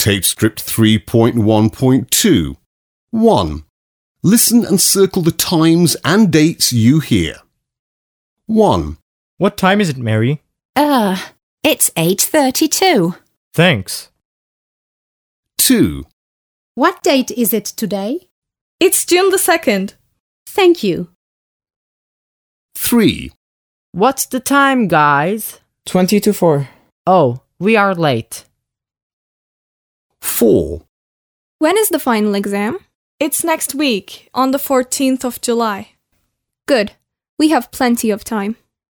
Tape script 3.1.2. 1. Listen and circle the times and dates you hear. 1. What time is it, Mary? Uh, it's 8.32. Thanks. 2. What date is it today? It's June the 2nd. Thank you. 3. What's the time, guys? 20 to 4. Oh, we are late. 4. When is the final exam? It's next week, on the 14th of July. Good. We have plenty of time.